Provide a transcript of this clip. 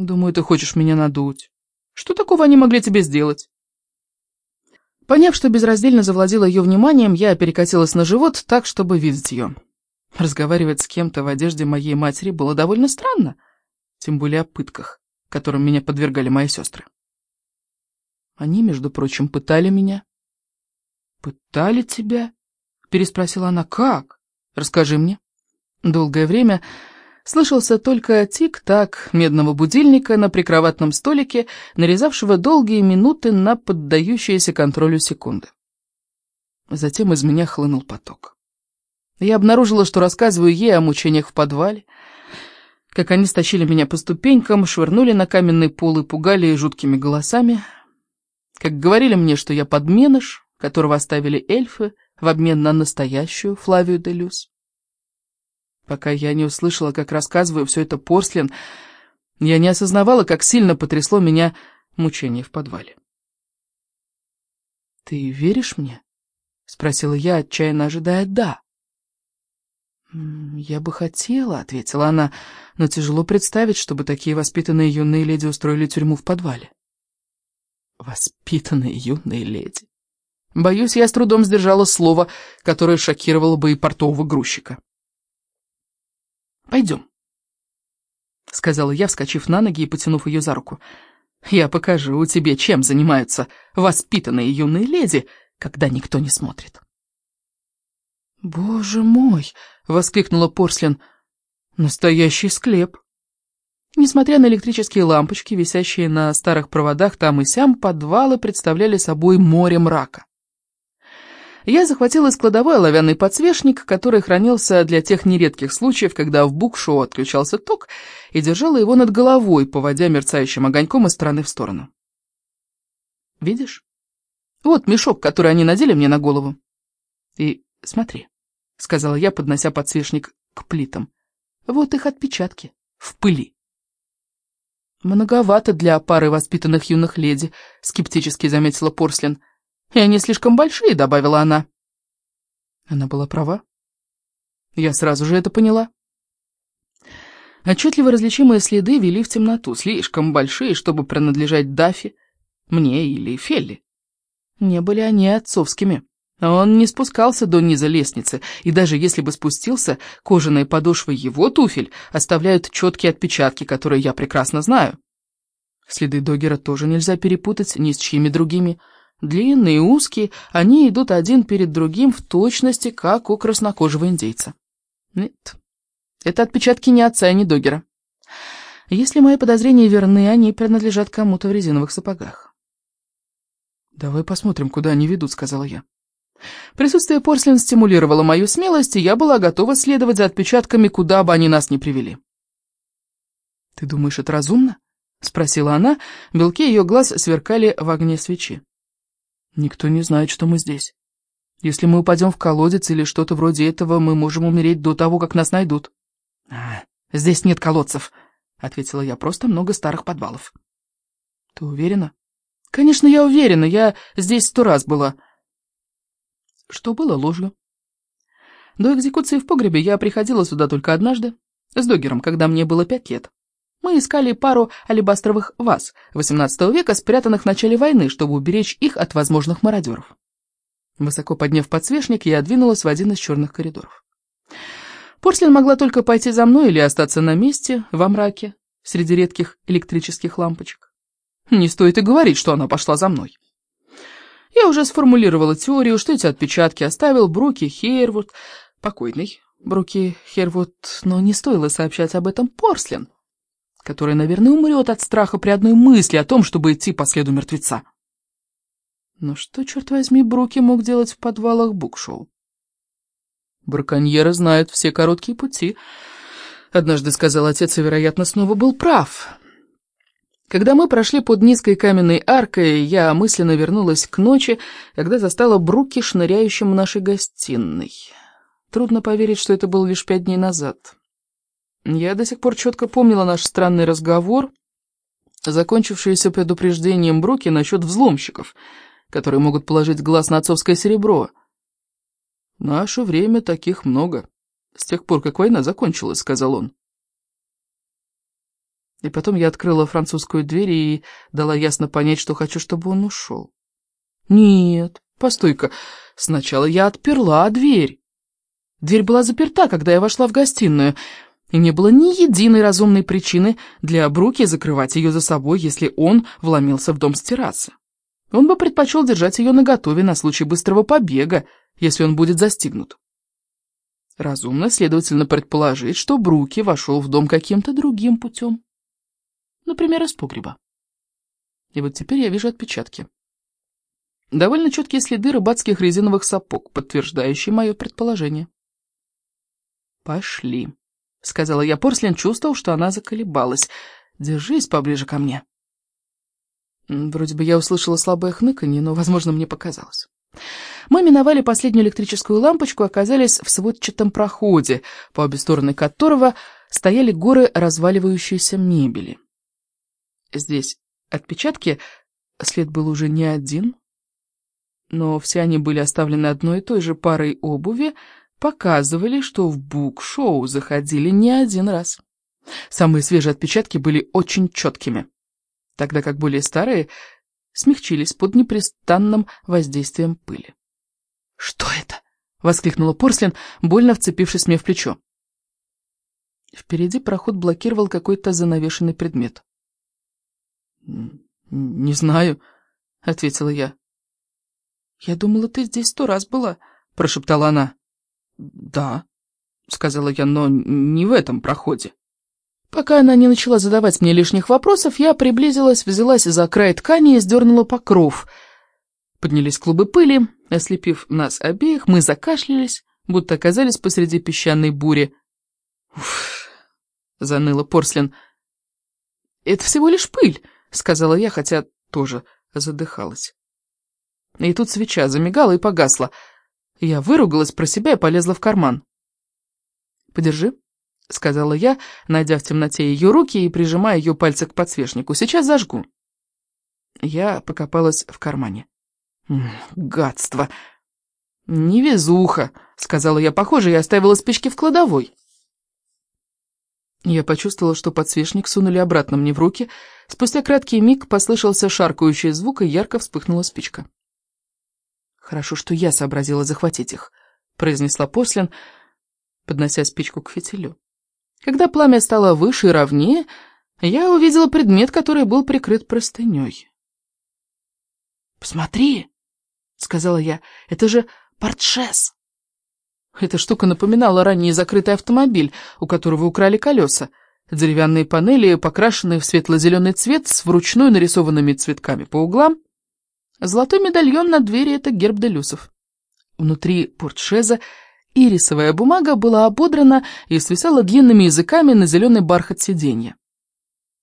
Думаю, ты хочешь меня надуть. Что такого они могли тебе сделать? Поняв, что безраздельно завладела ее вниманием, я перекатилась на живот так, чтобы видеть ее. Разговаривать с кем-то в одежде моей матери было довольно странно, тем более о пытках, которым меня подвергали мои сестры. Они, между прочим, пытали меня. «Пытали тебя?» — переспросила она. «Как? Расскажи мне». Долгое время слышался только тик-так медного будильника на прикроватном столике, нарезавшего долгие минуты на поддающиеся контролю секунды. Затем из меня хлынул поток. Я обнаружила, что рассказываю ей о мучениях в подвале, как они стащили меня по ступенькам, швырнули на каменный пол и пугали жуткими голосами, как говорили мне, что я подменыш, которого оставили эльфы в обмен на настоящую Флавию де Люс. Пока я не услышала, как рассказываю все это Порслин, я не осознавала, как сильно потрясло меня мучение в подвале. «Ты веришь мне?» — спросила я, отчаянно ожидая «да». «Я бы хотела», — ответила она, — «но тяжело представить, чтобы такие воспитанные юные леди устроили тюрьму в подвале». «Воспитанные юные леди». Боюсь, я с трудом сдержала слово, которое шокировало бы и портового грузчика. «Пойдем», — сказала я, вскочив на ноги и потянув ее за руку. «Я покажу тебе, чем занимаются воспитанные юные леди, когда никто не смотрит». «Боже мой!» — воскликнула Порслин. «Настоящий склеп!» Несмотря на электрические лампочки, висящие на старых проводах там и сям, подвалы представляли собой море мрака. Я захватила из кладовой оловянный подсвечник, который хранился для тех нередких случаев, когда в букшоу отключался ток, и держала его над головой, поводя мерцающим огоньком из стороны в сторону. «Видишь? Вот мешок, который они надели мне на голову. И смотри», — сказала я, поднося подсвечник к плитам. «Вот их отпечатки, в пыли». «Многовато для пары воспитанных юных леди», — скептически заметила Порслин. И они слишком большие», — добавила она. Она была права. Я сразу же это поняла. Отчетливо различимые следы вели в темноту, слишком большие, чтобы принадлежать Дафи, мне или Фелли. Не были они отцовскими. Он не спускался до низа лестницы, и даже если бы спустился, кожаные подошвы его туфель оставляют четкие отпечатки, которые я прекрасно знаю. Следы Догера тоже нельзя перепутать ни с чьими другими. Длинные и узкие, они идут один перед другим в точности, как у краснокожего индейца. Нет, это отпечатки не отца и не Догера. Если мои подозрения верны, они принадлежат кому-то в резиновых сапогах. «Давай посмотрим, куда они ведут», — сказала я. Присутствие Порслин стимулировало мою смелость, и я была готова следовать за отпечатками, куда бы они нас ни привели. «Ты думаешь, это разумно?» — спросила она. Белки ее глаз сверкали в огне свечи. Никто не знает, что мы здесь. Если мы упадем в колодец или что-то вроде этого, мы можем умереть до того, как нас найдут. А, здесь нет колодцев, ответила я, просто много старых подвалов. Ты уверена? Конечно, я уверена, я здесь сто раз была. Что было ложью? До экзекуции в погребе я приходила сюда только однажды, с Догером, когда мне было пять лет. Мы искали пару алебастровых ваз XVIII века, спрятанных в начале войны, чтобы уберечь их от возможных мародеров. Высоко подняв подсвечник, я двинулась в один из черных коридоров. Порслин могла только пойти за мной или остаться на месте, во мраке, среди редких электрических лампочек. Не стоит и говорить, что она пошла за мной. Я уже сформулировала теорию, что эти отпечатки оставил Бруки Хейрвуд, покойный Бруки Хейрвуд, но не стоило сообщать об этом Порслин который, наверное, умрет от страха при одной мысли о том, чтобы идти по следу мертвеца. Но что, черт возьми, Бруки мог делать в подвалах букшоу? Браконьеры знают все короткие пути. Однажды сказал отец, и, вероятно, снова был прав. Когда мы прошли под низкой каменной аркой, я мысленно вернулась к ночи, когда застала Бруки шныряющим в нашей гостиной. Трудно поверить, что это было лишь пять дней назад. Я до сих пор четко помнила наш странный разговор, закончившийся предупреждением Бруки насчет взломщиков, которые могут положить глаз на отцовское серебро. В наше время таких много. С тех пор, как война закончилась, сказал он. И потом я открыла французскую дверь и дала ясно понять, что хочу, чтобы он ушел. Нет, постой-ка, сначала я отперла дверь. Дверь была заперта, когда я вошла в гостиную, и не было ни единой разумной причины для Бруки закрывать ее за собой, если он вломился в дом с террасы. Он бы предпочел держать ее наготове на случай быстрого побега, если он будет застигнут. Разумно, следовательно, предположить, что Бруки вошел в дом каким-то другим путем. Например, из погреба. И вот теперь я вижу отпечатки. Довольно четкие следы рыбацких резиновых сапог, подтверждающие мое предположение. «Пошли», — сказала я. Порслин чувствовал, что она заколебалась. «Держись поближе ко мне». Вроде бы я услышала слабое хныканье, но, возможно, мне показалось. Мы миновали последнюю электрическую лампочку и оказались в сводчатом проходе, по обе стороны которого стояли горы разваливающейся мебели. Здесь отпечатки, след был уже не один, но все они были оставлены одной и той же парой обуви, показывали, что в бук-шоу заходили не один раз. Самые свежие отпечатки были очень четкими, тогда как более старые смягчились под непрестанным воздействием пыли. «Что это?» — воскликнула Порслин, больно вцепившись мне в плечо. Впереди проход блокировал какой-то занавешенный предмет. «Не знаю», — ответила я. «Я думала, ты здесь сто раз была», — прошептала она. «Да», — сказала я, — «но не в этом проходе». Пока она не начала задавать мне лишних вопросов, я приблизилась, взялась за край ткани и сдернула покров. Поднялись клубы пыли, ослепив нас обеих, мы закашлялись, будто оказались посреди песчаной бури. «Уф!» — заныла Порслин. «Это всего лишь пыль», — сказала я, хотя тоже задыхалась. И тут свеча замигала и погасла. Я выругалась про себя и полезла в карман. «Подержи», — сказала я, найдя в темноте ее руки и прижимая ее пальцы к подсвечнику. «Сейчас зажгу». Я покопалась в кармане. «Гадство!» «Невезуха», — сказала я. «Похоже, я оставила спички в кладовой». Я почувствовала, что подсвечник сунули обратно мне в руки. Спустя краткий миг послышался шаркающий звук, и ярко вспыхнула спичка. «Хорошо, что я сообразила захватить их», — произнесла Послин, поднося спичку к фитилю. Когда пламя стало выше и ровнее, я увидела предмет, который был прикрыт простыней. «Посмотри», — сказала я, — «это же портшес». Эта штука напоминала ранний закрытый автомобиль, у которого украли колеса. Деревянные панели, покрашенные в светло-зеленый цвет, с вручную нарисованными цветками по углам. Золотой медальон на двери — это герб Делюсов. Внутри портшеза ирисовая бумага была ободрана и свисала длинными языками на зеленый бархат сиденья.